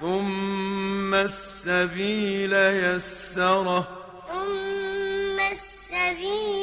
ثم السبيل يسره. ثم السبيل